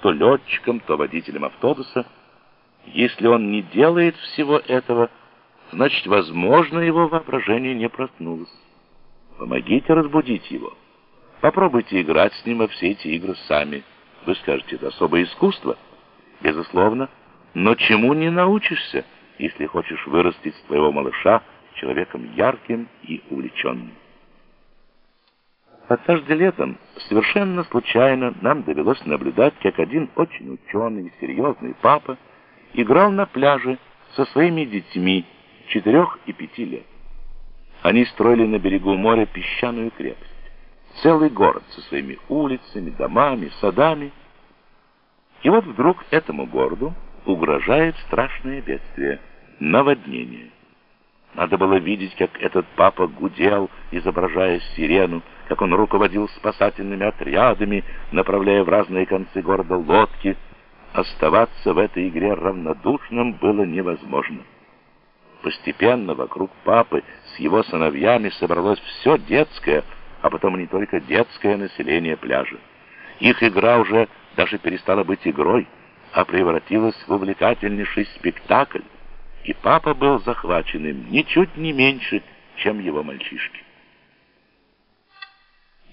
то летчиком, то водителем автобуса. Если он не делает всего этого, значит, возможно, его воображение не проснулось. Помогите разбудить его. Попробуйте играть с ним во все эти игры сами. Вы скажете, это особое искусство. Безусловно. Но чему не научишься, если хочешь вырастить своего малыша человеком ярким и увлеченным? Однажды летом, совершенно случайно, нам довелось наблюдать, как один очень ученый и серьезный папа играл на пляже со своими детьми четырех и пяти лет. Они строили на берегу моря песчаную крепость. Целый город со своими улицами, домами, садами. И вот вдруг этому городу угрожает страшное бедствие — наводнение. Надо было видеть, как этот папа гудел, изображая сирену, как он руководил спасательными отрядами, направляя в разные концы города лодки. Оставаться в этой игре равнодушным было невозможно. Постепенно вокруг папы с его сыновьями собралось все детское, а потом не только детское население пляжа. Их игра уже даже перестала быть игрой, а превратилась в увлекательнейший спектакль, и папа был захвачен им ничуть не меньше, чем его мальчишки.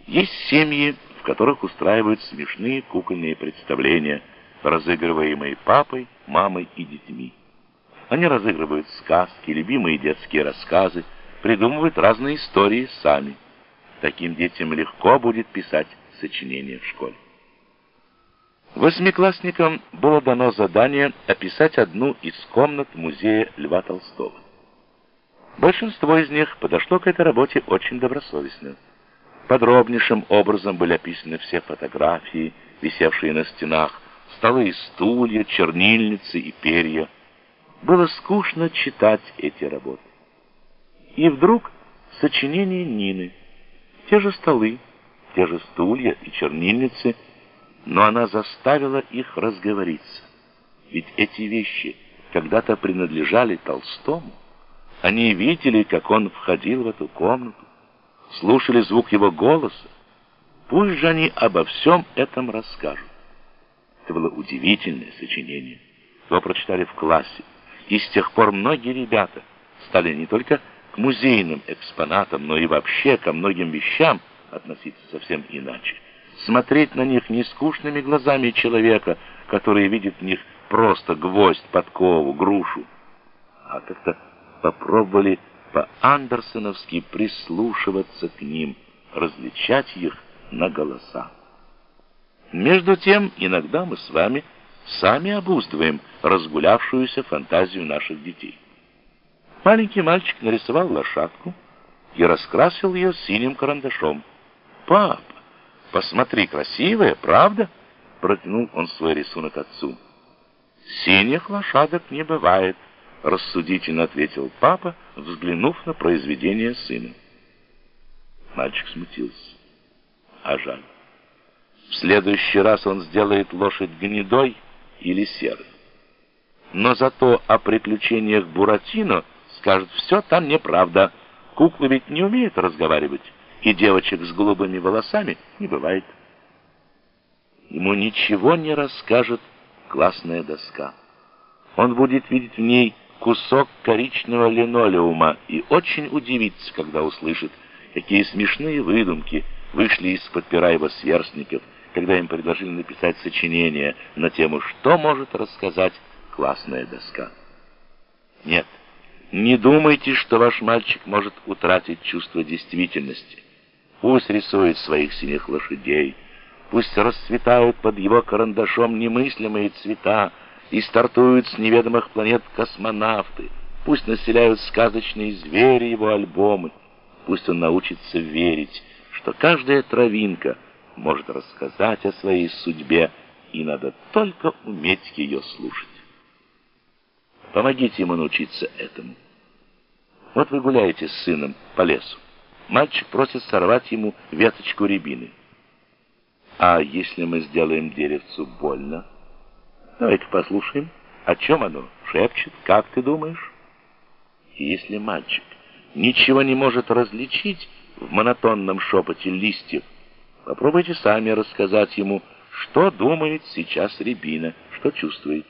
Есть семьи, в которых устраивают смешные кукольные представления, разыгрываемые папой, мамой и детьми. Они разыгрывают сказки, любимые детские рассказы, придумывают разные истории сами. Таким детям легко будет писать сочинения в школе. Восьмиклассникам было дано задание описать одну из комнат музея Льва Толстого. Большинство из них подошло к этой работе очень добросовестно. Подробнейшим образом были описаны все фотографии, висевшие на стенах, столы и стулья, чернильницы и перья. Было скучно читать эти работы. И вдруг сочинение Нины. Те же столы, те же стулья и чернильницы, но она заставила их разговориться. Ведь эти вещи когда-то принадлежали Толстому. Они видели, как он входил в эту комнату, слушали звук его голоса. Пусть же они обо всем этом расскажут. Это было удивительное сочинение. Его прочитали в классе. И с тех пор многие ребята стали не только к музейным экспонатам, но и вообще ко многим вещам относиться совсем иначе. Смотреть на них не скучными глазами человека, который видит в них просто гвоздь, подкову, грушу, а как-то попробовали по-андерсоновски прислушиваться к ним, различать их на голоса. Между тем, иногда мы с вами сами обуздываем разгулявшуюся фантазию наших детей. Маленький мальчик нарисовал лошадку и раскрасил ее синим карандашом. «Пап, посмотри, красивая, правда?» Протянул он свой рисунок отцу. «Синих лошадок не бывает», рассудительно ответил папа, взглянув на произведение сына. Мальчик смутился. А жаль. В следующий раз он сделает лошадь гнедой или серой. Но зато о приключениях Буратино скажет, все там неправда. Куклы ведь не умеют разговаривать, и девочек с голубыми волосами не бывает. Ему ничего не расскажет классная доска. Он будет видеть в ней кусок коричневого линолеума и очень удивится, когда услышит, какие смешные выдумки вышли из-под пера его сверстников, когда им предложили написать сочинение на тему «Что может рассказать классная доска?». Нет, не думайте, что ваш мальчик может утратить чувство действительности. Пусть рисует своих синих лошадей, пусть расцветают под его карандашом немыслимые цвета, и стартуют с неведомых планет космонавты. Пусть населяют сказочные звери его альбомы. Пусть он научится верить, что каждая травинка может рассказать о своей судьбе, и надо только уметь ее слушать. Помогите ему научиться этому. Вот вы гуляете с сыном по лесу. Мальчик просит сорвать ему веточку рябины. А если мы сделаем деревцу больно? Давай-ка послушаем, о чем оно шепчет, как ты думаешь? если мальчик ничего не может различить в монотонном шепоте листьев, попробуйте сами рассказать ему, что думает сейчас Рябина, что чувствует.